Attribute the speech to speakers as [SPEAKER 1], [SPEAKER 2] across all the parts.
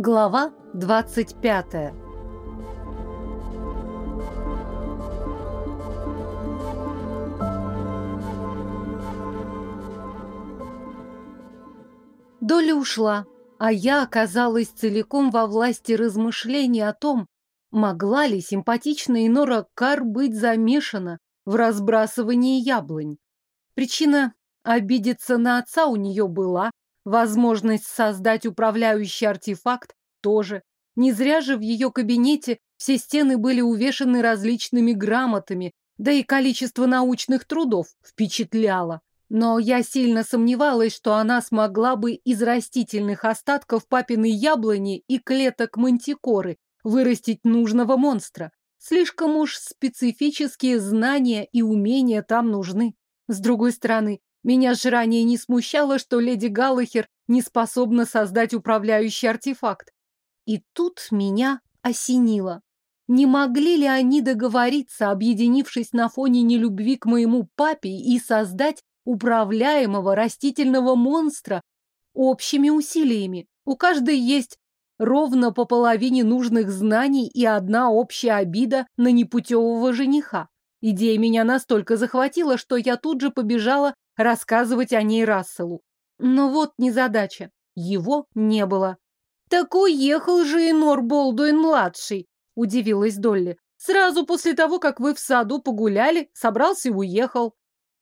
[SPEAKER 1] Глава 25 Доля ушла, а я оказалась целиком во власти размышлений о том, могла ли симпатичная Инора Кар быть замешана в разбрасывании яблонь. Причина обидеться на отца у нее была, возможность создать управляющий артефакт тоже. Не зря же в ее кабинете все стены были увешаны различными грамотами, да и количество научных трудов впечатляло. Но я сильно сомневалась, что она смогла бы из растительных остатков папиной яблони и клеток мантикоры вырастить нужного монстра. Слишком уж специфические знания и умения там нужны. С другой стороны, меня же ранее не смущало, что леди Галлахер не способна создать управляющий артефакт. И тут меня осенило. Не могли ли они договориться, объединившись на фоне нелюбви к моему папе, и создать управляемого растительного монстра общими усилиями? У каждой есть ровно по половине нужных знаний и одна общая обида на непутевого жениха. Идея меня настолько захватила, что я тут же побежала рассказывать о ней Расселу. Но вот незадача. Его не было. «Так уехал же Энор Болдуин-младший», — удивилась Долли. «Сразу после того, как вы в саду погуляли, собрался и уехал».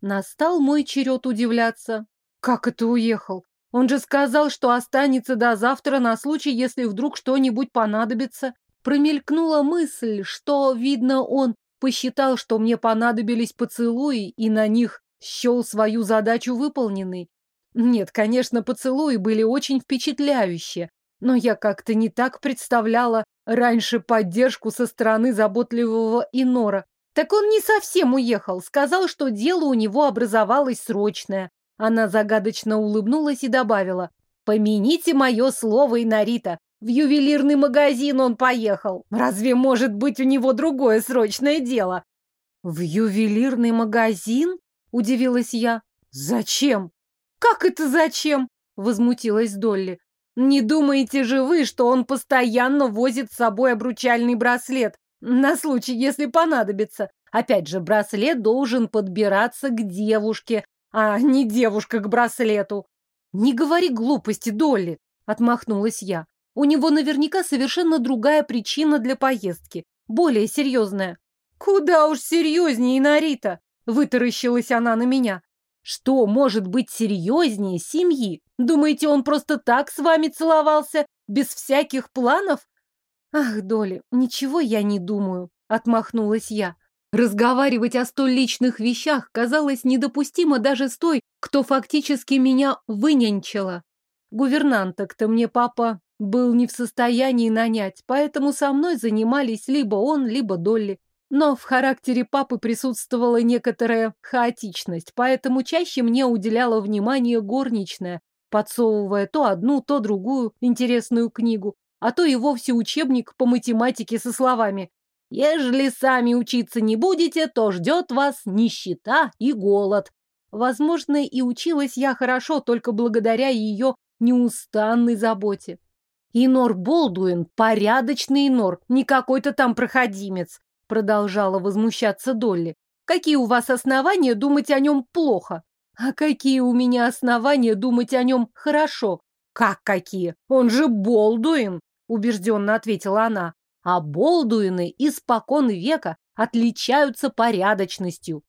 [SPEAKER 1] Настал мой черед удивляться. «Как это уехал? Он же сказал, что останется до завтра на случай, если вдруг что-нибудь понадобится». Промелькнула мысль, что, видно, он посчитал, что мне понадобились поцелуи, и на них счел свою задачу выполненной. Нет, конечно, поцелуи были очень впечатляющие, но я как-то не так представляла раньше поддержку со стороны заботливого Инора. Так он не совсем уехал, сказал, что дело у него образовалось срочное. Она загадочно улыбнулась и добавила, «Помяните мое слово, Инарита, в ювелирный магазин он поехал. Разве может быть у него другое срочное дело?» «В ювелирный магазин?» – удивилась я. «Зачем?» «Как это зачем?» – возмутилась Долли. «Не думаете же вы, что он постоянно возит с собой обручальный браслет, на случай, если понадобится? Опять же, браслет должен подбираться к девушке, а не девушка к браслету». «Не говори глупости, Долли!» – отмахнулась я. «У него наверняка совершенно другая причина для поездки, более серьезная». «Куда уж серьезнее, Нарита!» – вытаращилась она на меня. Что может быть серьезнее семьи? Думаете, он просто так с вами целовался, без всяких планов? Ах, Доля, ничего я не думаю, отмахнулась я. Разговаривать о столь личных вещах казалось недопустимо даже с той, кто фактически меня вынянчила. Гувернанток-то мне папа был не в состоянии нанять, поэтому со мной занимались либо он, либо Долли. Но в характере папы присутствовала некоторая хаотичность, поэтому чаще мне уделяла внимание горничная, подсовывая то одну, то другую интересную книгу, а то и вовсе учебник по математике со словами «Ежели сами учиться не будете, то ждет вас нищета и голод». Возможно, и училась я хорошо только благодаря ее неустанной заботе. Инор Болдуин – порядочный Инор, не какой-то там проходимец. Продолжала возмущаться Долли. Какие у вас основания думать о нем плохо? А какие у меня основания думать о нем хорошо? Как какие? Он же Болдуин, убежденно ответила она. А Болдуины испокон века отличаются порядочностью.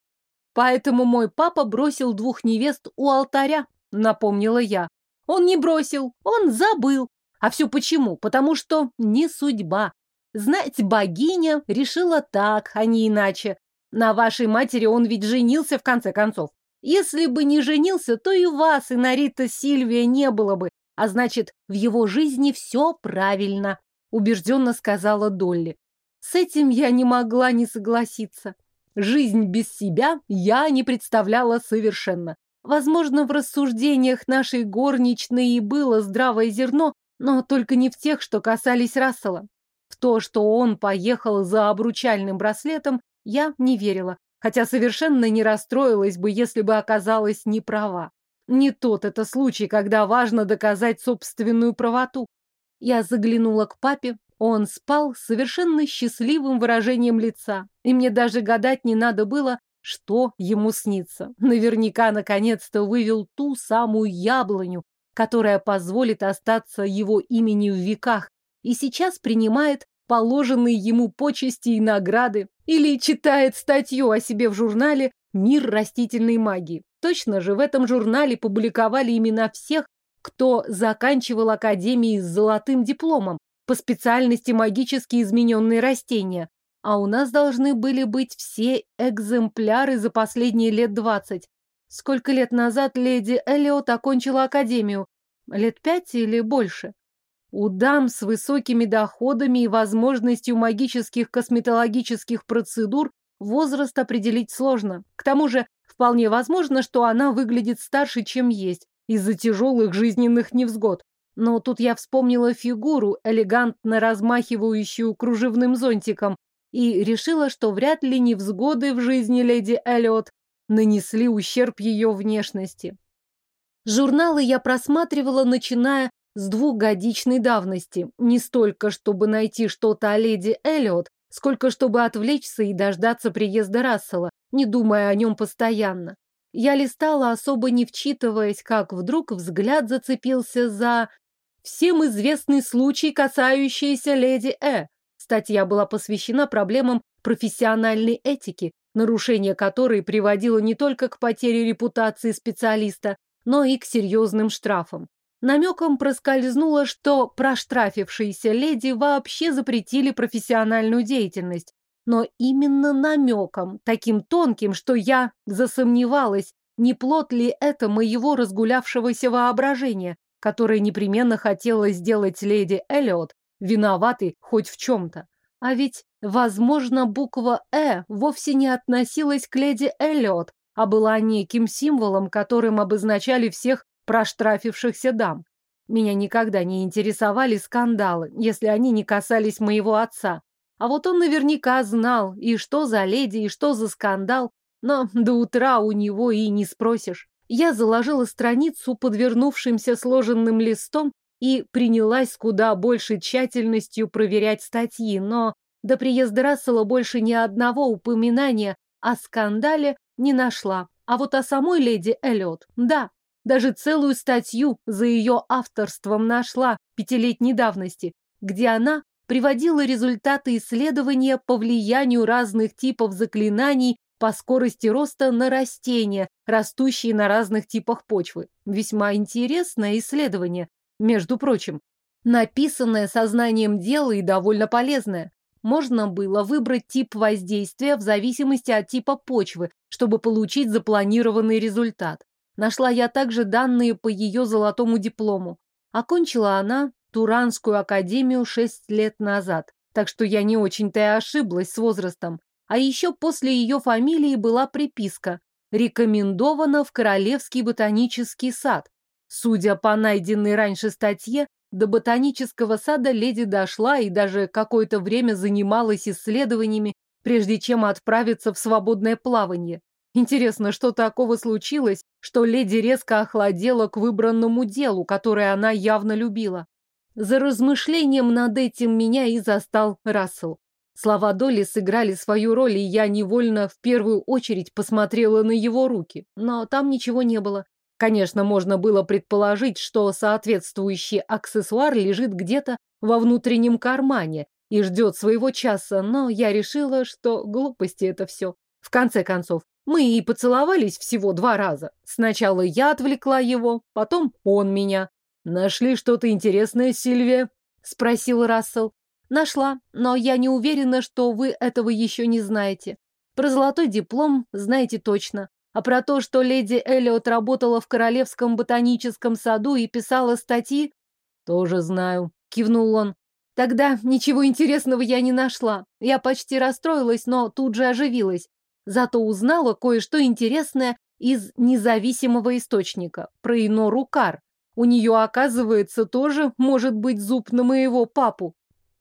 [SPEAKER 1] Поэтому мой папа бросил двух невест у алтаря, напомнила я. Он не бросил, он забыл. А все почему? Потому что не судьба. Знать, богиня решила так, а не иначе. На вашей матери он ведь женился в конце концов. Если бы не женился, то и вас, и Нарита Сильвия не было бы, а значит, в его жизни все правильно, убежденно сказала Долли. С этим я не могла не согласиться. Жизнь без себя я не представляла совершенно. Возможно, в рассуждениях нашей горничной и было здравое зерно, но только не в тех, что касались Рассела. То, что он поехал за обручальным браслетом, я не верила, хотя совершенно не расстроилась бы, если бы оказалась неправа. Не тот это случай, когда важно доказать собственную правоту. Я заглянула к папе. Он спал с совершенно счастливым выражением лица. И мне даже гадать не надо было, что ему снится. Наверняка наконец-то вывел ту самую яблоню, которая позволит остаться его имени в веках, и сейчас принимает положенные ему почести и награды, или читает статью о себе в журнале «Мир растительной магии». Точно же в этом журнале публиковали имена всех, кто заканчивал академии с золотым дипломом по специальности магически измененные растения. А у нас должны были быть все экземпляры за последние лет двадцать. Сколько лет назад леди Эллиот окончила академию? Лет пять или больше? У дам с высокими доходами и возможностью магических косметологических процедур возраст определить сложно. К тому же, вполне возможно, что она выглядит старше, чем есть, из-за тяжелых жизненных невзгод. Но тут я вспомнила фигуру, элегантно размахивающую кружевным зонтиком, и решила, что вряд ли невзгоды в жизни леди Эллиот нанесли ущерб ее внешности. Журналы я просматривала, начиная с двухгодичной давности. Не столько, чтобы найти что-то о леди Эллиот, сколько чтобы отвлечься и дождаться приезда Рассела, не думая о нем постоянно. Я листала, особо не вчитываясь, как вдруг взгляд зацепился за всем известный случай, касающийся леди Э. Статья была посвящена проблемам профессиональной этики, нарушение которой приводило не только к потере репутации специалиста, но и к серьезным штрафам. Намеком проскользнуло, что проштрафившиеся леди вообще запретили профессиональную деятельность. Но именно намеком, таким тонким, что я засомневалась, не плод ли это моего разгулявшегося воображения, которое непременно хотело сделать леди Эллиот виноватой хоть в чем-то. А ведь, возможно, буква «Э» вовсе не относилась к леди Эллиот, а была неким символом, которым обозначали всех проштрафившихся дам. Меня никогда не интересовали скандалы, если они не касались моего отца. А вот он наверняка знал, и что за леди, и что за скандал, но до утра у него и не спросишь. Я заложила страницу подвернувшимся сложенным листом и принялась куда большей тщательностью проверять статьи, но до приезда Рассела больше ни одного упоминания о скандале не нашла. А вот о самой леди Эллиот, да, даже целую статью за ее авторством нашла пятилетней давности, где она приводила результаты исследования по влиянию разных типов заклинаний по скорости роста на растения, растущие на разных типах почвы. Весьма интересное исследование, между прочим. Написанное сознанием дела и довольно полезное. Можно было выбрать тип воздействия в зависимости от типа почвы, чтобы получить запланированный результат. Нашла я также данные по ее золотому диплому. Окончила она Туранскую академию шесть лет назад, так что я не очень-то и ошиблась с возрастом. А еще после ее фамилии была приписка «Рекомендована в Королевский ботанический сад». Судя по найденной раньше статье, до ботанического сада леди дошла и даже какое-то время занималась исследованиями, прежде чем отправиться в свободное плавание. Интересно, что такого случилось, что леди резко охладела к выбранному делу, которое она явно любила. За размышлением над этим меня и застал Рассел. Слова Долли сыграли свою роль, и я невольно в первую очередь посмотрела на его руки, но там ничего не было. Конечно, можно было предположить, что соответствующий аксессуар лежит где-то во внутреннем кармане и ждет своего часа, но я решила, что глупости это все. В конце концов, мы и поцеловались всего два раза. Сначала я отвлекла его, потом он меня. «Нашли что-то интересное, Сильвия?» — спросил Рассел. «Нашла, но я не уверена, что вы этого еще не знаете. Про золотой диплом знаете точно. А про то, что леди Эллиот работала в Королевском ботаническом саду и писала статьи, тоже знаю», — кивнул он. Тогда ничего интересного я не нашла. Я почти расстроилась, но тут же оживилась. Зато узнала кое-что интересное из независимого источника, про Инору Кар. У нее, оказывается, тоже может быть зуб на моего папу.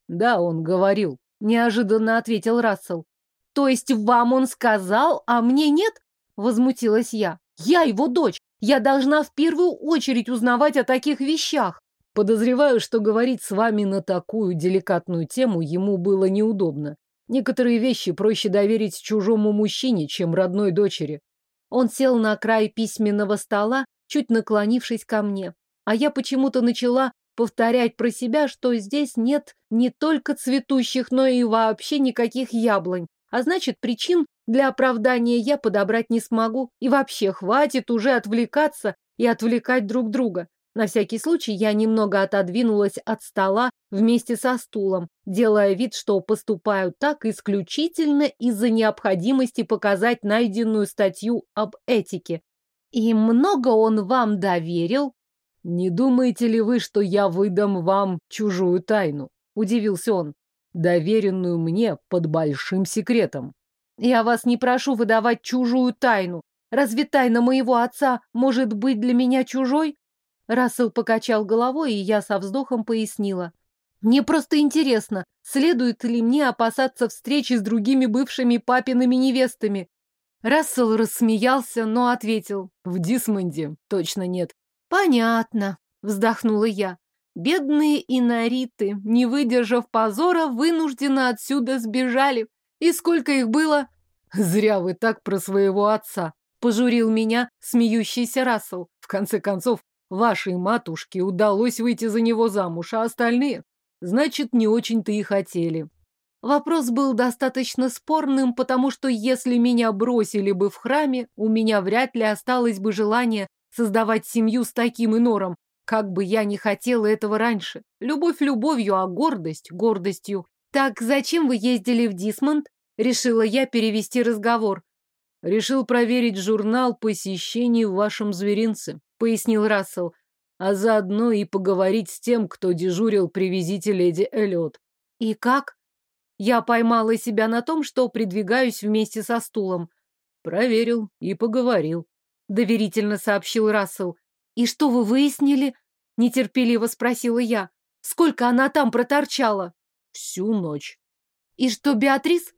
[SPEAKER 1] Да, он говорил, неожиданно ответил Рассел. То есть вам он сказал, а мне нет? Возмутилась я. Я его дочь. Я должна в первую очередь узнавать о таких вещах. Подозреваю, что говорить с вами на такую деликатную тему ему было неудобно. Некоторые вещи проще доверить чужому мужчине, чем родной дочери. Он сел на край письменного стола, чуть наклонившись ко мне. А я почему-то начала повторять про себя, что здесь нет не только цветущих, но и вообще никаких яблонь. А значит, причин для оправдания я подобрать не смогу. И вообще, хватит уже отвлекаться и отвлекать друг друга. На всякий случай я немного отодвинулась от стола вместе со стулом, делая вид, что поступаю так исключительно из-за необходимости показать найденную статью об этике. И много он вам доверил? Не думаете ли вы, что я выдам вам чужую тайну? Удивился он. Доверенную мне под большим секретом. Я вас не прошу выдавать чужую тайну. Разве тайна моего отца может быть для меня чужой? Рассел покачал головой, и я со вздохом пояснила. Мне просто интересно, следует ли мне опасаться встречи с другими бывшими папиными невестами. Рассел рассмеялся, но ответил. В Дисмонде точно нет. Понятно, вздохнула я. Бедные инариты, не выдержав позора, вынужденно отсюда сбежали. И сколько их было? Зря вы так про своего отца, пожурил меня смеющийся Рассел. В конце концов, вашей матушке удалось выйти за него замуж, а остальные, значит, не очень-то и хотели. Вопрос был достаточно спорным, потому что если меня бросили бы в храме, у меня вряд ли осталось бы желание создавать семью с таким инором, как бы я не хотела этого раньше. Любовь любовью, а гордость гордостью. «Так зачем вы ездили в Дисмонд?» Решила я перевести разговор. «Решил проверить журнал посещений в вашем зверинце», — пояснил Рассел, «а заодно и поговорить с тем, кто дежурил при визите леди Эллиот». «И как?» Я поймала себя на том, что придвигаюсь вместе со стулом. «Проверил и поговорил», — доверительно сообщил Рассел. «И что вы выяснили?» — нетерпеливо спросила я. «Сколько она там проторчала?» Всю ночь. И что, Беатрис?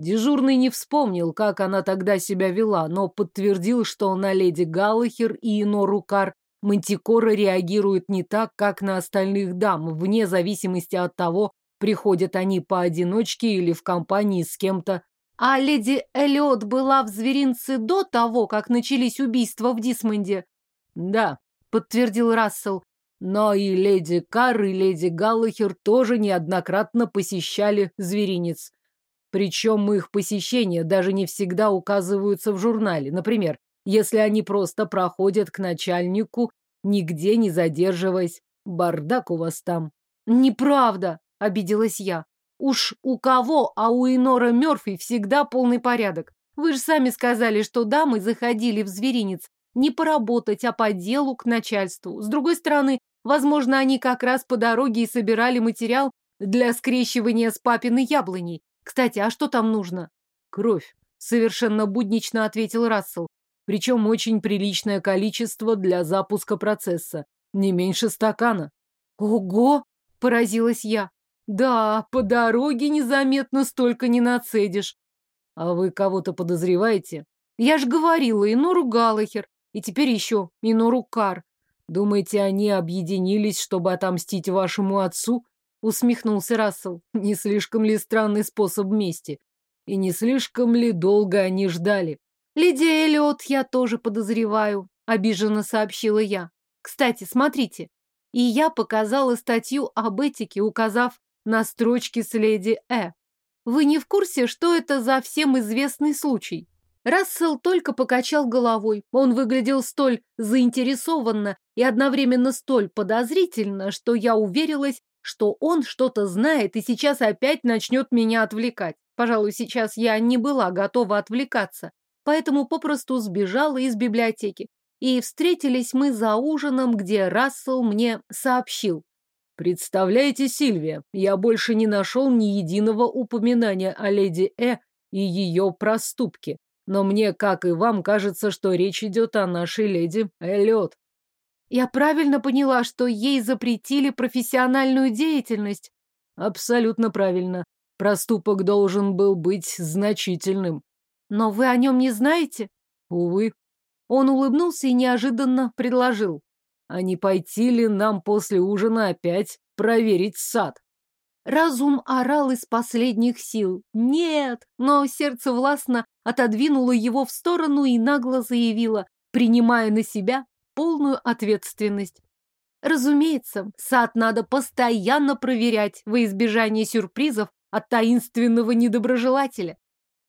[SPEAKER 1] Дежурный не вспомнил, как она тогда себя вела, но подтвердил, что на леди Галлахер и Нору Кар Мантикора реагирует не так, как на остальных дам, вне зависимости от того, приходят они поодиночке или в компании с кем-то. А леди Эллиот была в зверинце до того, как начались убийства в Дисмонде? Да, подтвердил Рассел. Но и леди Карр, и леди Галлахер тоже неоднократно посещали зверинец. Причем их посещения даже не всегда указываются в журнале. Например, если они просто проходят к начальнику, нигде не задерживаясь. Бардак у вас там. Неправда, обиделась я. Уж у кого, а у Инора Мёрфи всегда полный порядок. Вы же сами сказали, что дамы заходили в зверинец не поработать, а по делу к начальству. С другой стороны, Возможно, они как раз по дороге и собирали материал для скрещивания с папиной яблоней. Кстати, а что там нужно? Кровь, совершенно буднично ответил Рассел. Причем очень приличное количество для запуска процесса. Не меньше стакана. Ого! Поразилась я. Да, по дороге незаметно столько не нацедишь. А вы кого-то подозреваете? Я ж говорила, Инору Галахер. И теперь еще Инору Кар. Думаете, они объединились, чтобы отомстить вашему отцу? Усмехнулся Рассел. Не слишком ли странный способ мести? И не слишком ли долго они ждали? Лидия Эллиот я тоже подозреваю, обиженно сообщила я. Кстати, смотрите. И я показала статью об этике, указав на строчки с леди Э. Вы не в курсе, что это за всем известный случай? Рассел только покачал головой. Он выглядел столь заинтересованно и одновременно столь подозрительно, что я уверилась, что он что-то знает и сейчас опять начнет меня отвлекать. Пожалуй, сейчас я не была готова отвлекаться, поэтому попросту сбежала из библиотеки. И встретились мы за ужином, где Рассел мне сообщил. «Представляете, Сильвия, я больше не нашел ни единого упоминания о леди Э и ее проступке. Но мне, как и вам, кажется, что речь идет о нашей леди Эллиот. Я правильно поняла, что ей запретили профессиональную деятельность? Абсолютно правильно. Проступок должен был быть значительным. Но вы о нем не знаете? Увы. Он улыбнулся и неожиданно предложил.
[SPEAKER 2] А не пойти ли нам после ужина опять проверить сад?
[SPEAKER 1] Разум орал из последних сил. Нет! Но сердце властно отодвинуло его в сторону и нагло заявило, принимая на себя полную ответственность. Разумеется, сад надо постоянно проверять во избежание сюрпризов от таинственного недоброжелателя.